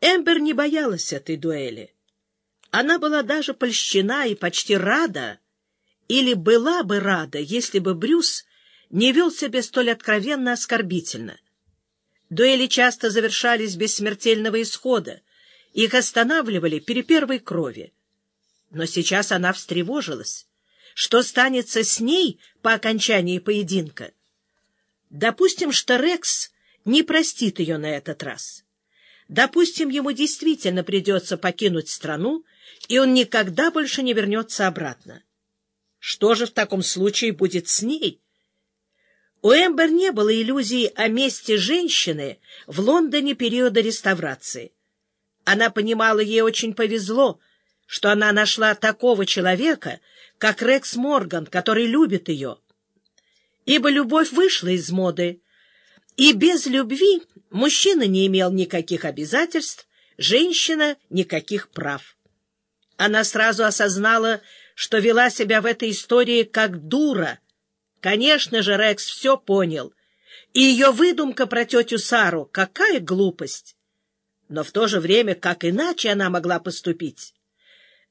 Эмбер не боялась этой дуэли. Она была даже польщена и почти рада, или была бы рада, если бы Брюс не вел себя столь откровенно оскорбительно. Дуэли часто завершались без смертельного исхода, их останавливали при первой крови. Но сейчас она встревожилась. Что станется с ней по окончании поединка? Допустим, что Рекс не простит ее на этот раз. Допустим, ему действительно придется покинуть страну, и он никогда больше не вернется обратно. Что же в таком случае будет с ней? У Эмбер не было иллюзий о месте женщины в Лондоне периода реставрации. Она понимала, ей очень повезло, что она нашла такого человека, как Рекс Морган, который любит ее. Ибо любовь вышла из моды, и без любви мужчина не имел никаких обязательств, женщина — никаких прав. Она сразу осознала, что вела себя в этой истории как дура. Конечно же, Рекс все понял. И ее выдумка про тетю Сару — какая глупость! Но в то же время, как иначе она могла поступить?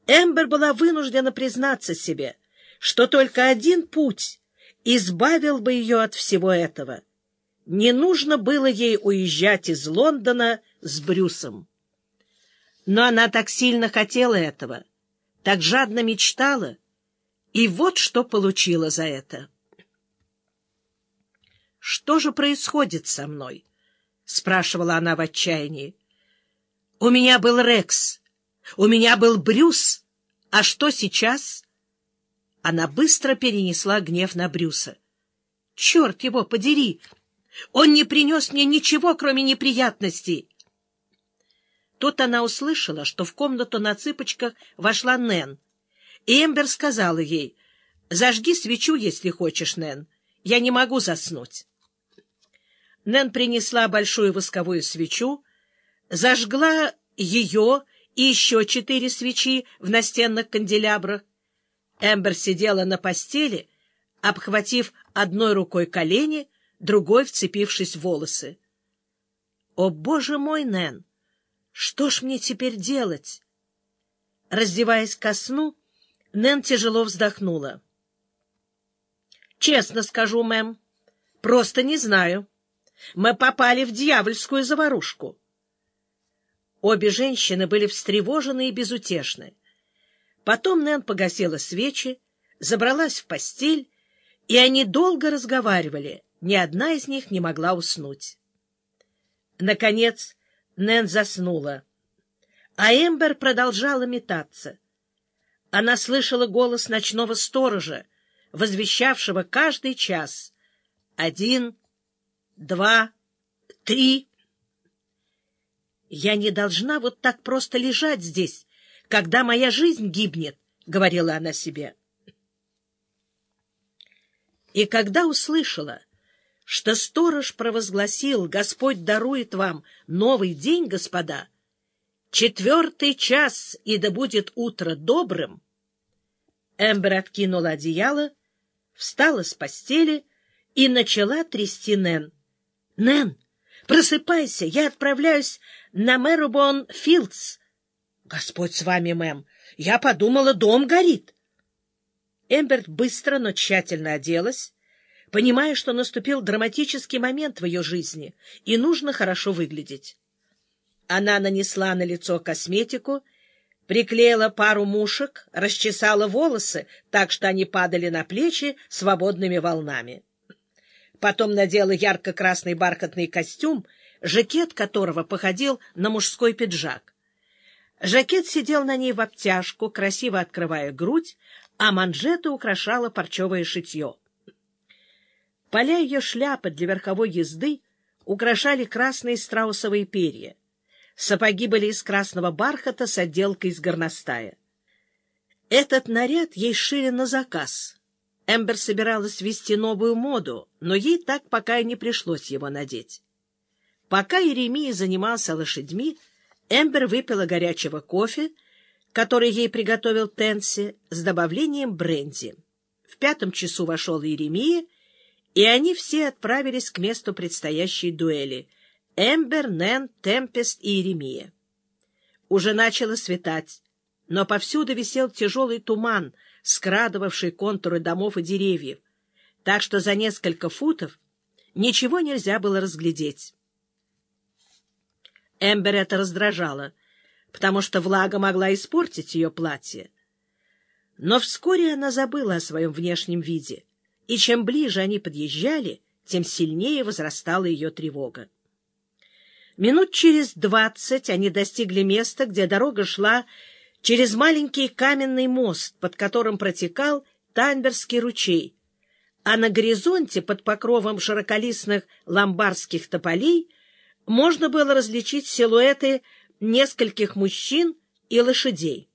Эмбер была вынуждена признаться себе, что только один путь избавил бы ее от всего этого — не нужно было ей уезжать из Лондона с Брюсом. Но она так сильно хотела этого, так жадно мечтала, и вот что получила за это. «Что же происходит со мной?» — спрашивала она в отчаянии. «У меня был Рекс, у меня был Брюс, а что сейчас?» Она быстро перенесла гнев на Брюса. «Черт его подери!» Он не принес мне ничего, кроме неприятностей. Тут она услышала, что в комнату на цыпочках вошла Нэн. И Эмбер сказала ей, «Зажги свечу, если хочешь, Нэн. Я не могу заснуть». Нэн принесла большую восковую свечу, зажгла ее и еще четыре свечи в настенных канделябрах. Эмбер сидела на постели, обхватив одной рукой колени, другой вцепившись в волосы. «О, боже мой, Нэн! Что ж мне теперь делать?» Раздеваясь ко сну, Нэн тяжело вздохнула. «Честно скажу, мэм, просто не знаю. Мы попали в дьявольскую заварушку». Обе женщины были встревожены и безутешны. Потом Нэн погасила свечи, забралась в постель, и они долго разговаривали — ни одна из них не могла уснуть. Наконец Нэн заснула, а Эмбер продолжала метаться. Она слышала голос ночного сторожа, возвещавшего каждый час. Один, два, три. «Я не должна вот так просто лежать здесь, когда моя жизнь гибнет», — говорила она себе. И когда услышала, что сторож провозгласил, Господь дарует вам новый день, господа, четвертый час, и да будет утро добрым, Эмбер откинула одеяло, встала с постели и начала трясти Нэн. — Нэн, просыпайся, я отправляюсь на Мэрубон Филдс. — Господь с вами, мэм, я подумала, дом горит. Эмберт быстро, но тщательно оделась, понимая, что наступил драматический момент в ее жизни, и нужно хорошо выглядеть. Она нанесла на лицо косметику, приклеила пару мушек, расчесала волосы так, что они падали на плечи свободными волнами. Потом надела ярко-красный бархатный костюм, жакет которого походил на мужской пиджак. Жакет сидел на ней в обтяжку, красиво открывая грудь, а манжеты украшало парчевое шитье. Поля ее шляпы для верховой езды украшали красные страусовые перья. Сапоги были из красного бархата с отделкой из горностая. Этот наряд ей шили на заказ. Эмбер собиралась ввести новую моду, но ей так пока и не пришлось его надеть. Пока Еремия занимался лошадьми, Эмбер выпила горячего кофе, который ей приготовил Тенси, с добавлением бренди. В пятом часу вошел Еремия и они все отправились к месту предстоящей дуэли — Эмбер, Нэн, Темпест и Еремия. Уже начало светать, но повсюду висел тяжелый туман, скрадывавший контуры домов и деревьев, так что за несколько футов ничего нельзя было разглядеть. Эмбер это раздражало, потому что влага могла испортить ее платье. Но вскоре она забыла о своем внешнем виде, и чем ближе они подъезжали, тем сильнее возрастала ее тревога. Минут через двадцать они достигли места, где дорога шла через маленький каменный мост, под которым протекал Таньберский ручей, а на горизонте под покровом широколистных ломбардских тополей можно было различить силуэты нескольких мужчин и лошадей.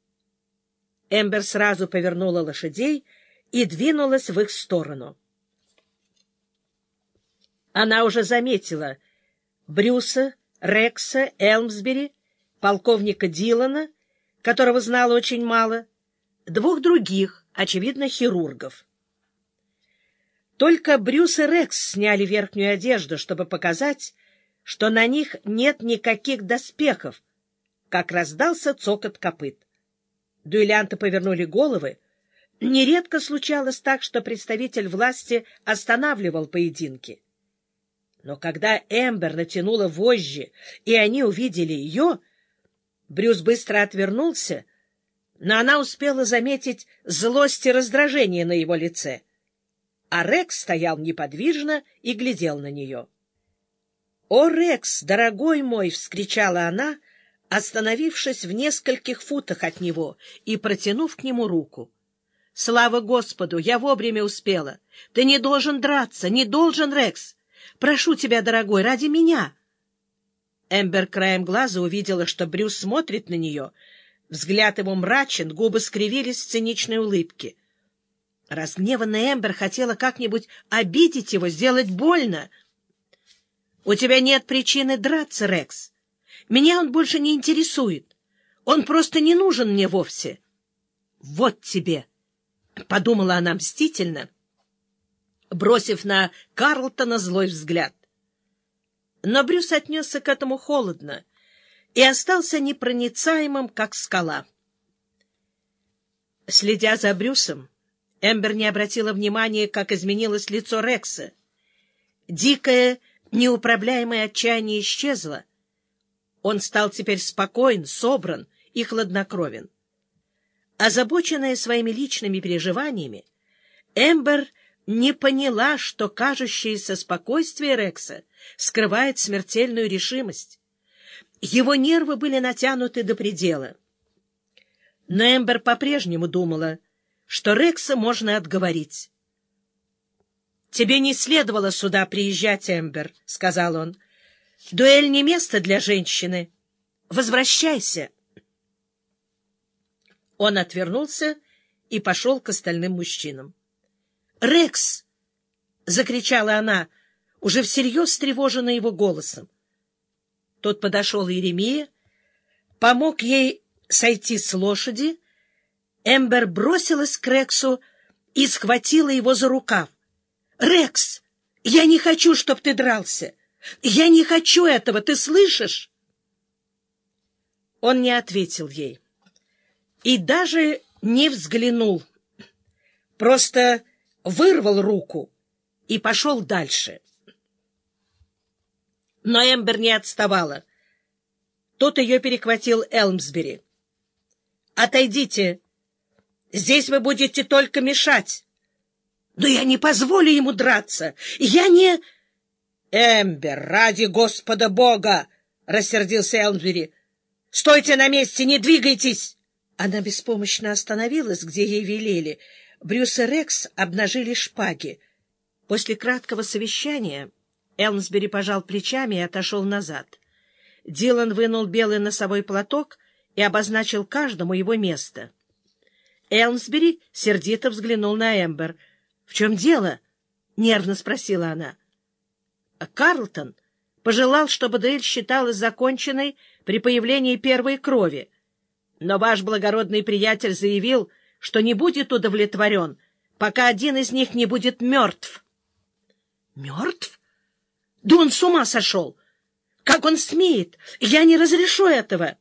Эмбер сразу повернула лошадей и двинулась в их сторону. Она уже заметила Брюса, Рекса, Элмсбери, полковника Дилана, которого знала очень мало, двух других, очевидно, хирургов. Только Брюс и Рекс сняли верхнюю одежду, чтобы показать, что на них нет никаких доспехов, как раздался цокот копыт. Дуэлянты повернули головы. Нередко случалось так, что представитель власти останавливал поединки. Но когда Эмбер натянула вожжи, и они увидели ее, Брюс быстро отвернулся, но она успела заметить злость и раздражение на его лице. А Рекс стоял неподвижно и глядел на нее. — О, Рекс, дорогой мой! — вскричала она — остановившись в нескольких футах от него и протянув к нему руку. — Слава Господу! Я вовремя успела! Ты не должен драться, не должен, Рекс! Прошу тебя, дорогой, ради меня! Эмбер краем глаза увидела, что Брюс смотрит на нее. Взгляд его мрачен, губы скривились в циничной улыбке. Разгневанная Эмбер хотела как-нибудь обидеть его, сделать больно. — У тебя нет причины драться, Рекс. Меня он больше не интересует. Он просто не нужен мне вовсе. Вот тебе, — подумала она мстительно, бросив на Карлтона злой взгляд. Но Брюс отнесся к этому холодно и остался непроницаемым, как скала. Следя за Брюсом, Эмбер не обратила внимания, как изменилось лицо Рекса. Дикое, неуправляемое отчаяние исчезло — он стал теперь спокоен, собран и хладнокровен. Озабоченная своими личными переживаниями, Эмбер не поняла, что кажущееся спокойствие Рекса скрывает смертельную решимость. Его нервы были натянуты до предела. Но Эмбер по-прежнему думала, что Рекса можно отговорить. — Тебе не следовало сюда приезжать, Эмбер, — сказал он. Дуэль не место для женщины. Возвращайся. Он отвернулся и пошел к остальным мужчинам. «Рекс!» — закричала она, уже всерьез встревожена его голосом. Тот подошел Еремия, помог ей сойти с лошади. Эмбер бросилась к Рексу и схватила его за рукав. «Рекс, я не хочу, чтоб ты дрался!» Я не хочу этого, ты слышишь? Он не ответил ей и даже не взглянул, просто вырвал руку и пошел дальше. Но Эмбер не отставала. Тут ее перехватил Элмсбери. «Отойдите! Здесь вы будете только мешать!» «Но я не позволю ему драться! Я не...» Эмбер, ради Господа Бога! — рассердился Элмсбери. — Стойте на месте, не двигайтесь! Она беспомощно остановилась, где ей велели. Брюс и Рекс обнажили шпаги. После краткого совещания Элмсбери пожал плечами и отошел назад. Дилан вынул белый носовой платок и обозначил каждому его место. Элмсбери сердито взглянул на Эмбер. — В чем дело? — нервно спросила она. — Карлтон пожелал, чтобы дуэль считалась законченной при появлении первой крови. Но ваш благородный приятель заявил, что не будет удовлетворен, пока один из них не будет мертв. — Мертв? Да он с ума сошел! Как он смеет? Я не разрешу этого!